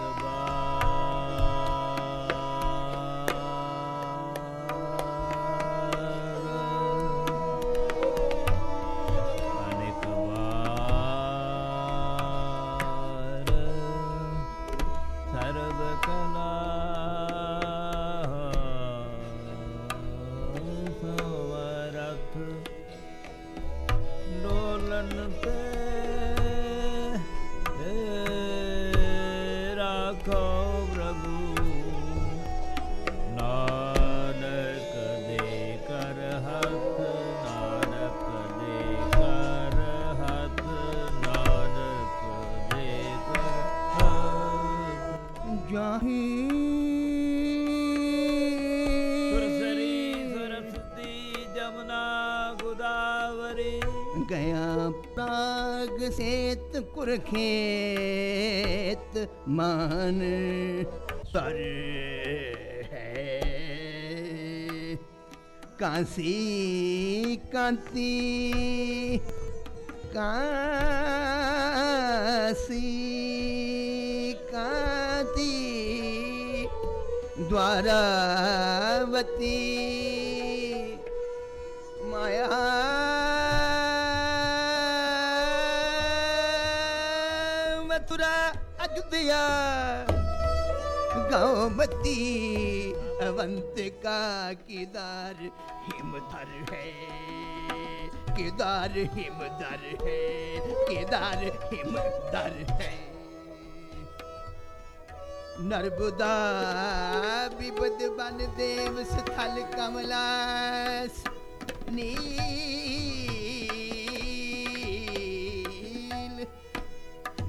Goodbye. Go. गया सेत कुरखेत मान सर है। काशी कांति काशी द्वारावती। माया। मथुरा अयोध्या। गौमती अवंत का केदार, हिमधर है। केदार, हिमधर है। केदार, हिमधर है। नर्मदा विपद बन देव स्थल कमलास नील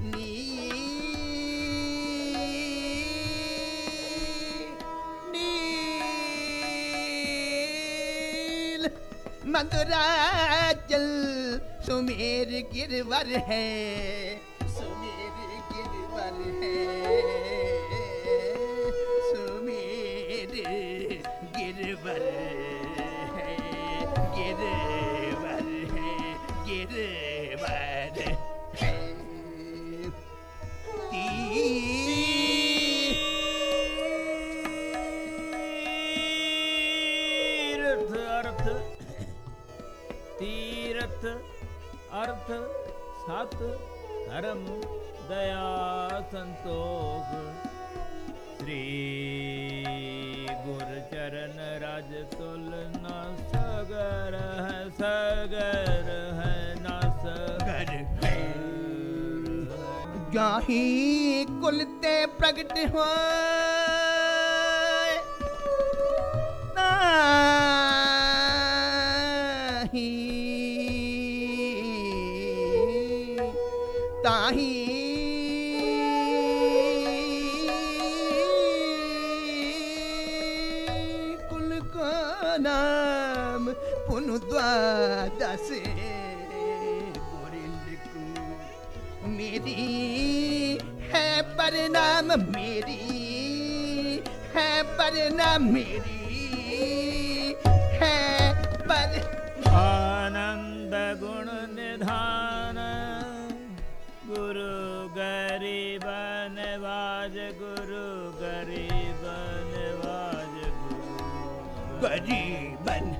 नील नील मधुराचल सुमेर गिरवर है, सुमेर गिरवर है। तीर्थ अर्थ सत धर्म दया संतोष श्री गुर चरण राज तुलना जाही कुलते प्रगट हो ताही कुल का नाम पुनु द्वादश। मेरी है परिणाम मेरी है परिणाम मेरी है पर आनंद गुण निधान गुरु गरीब नवाज़ गुरु गरीब नवाज़ गुरु गरीबन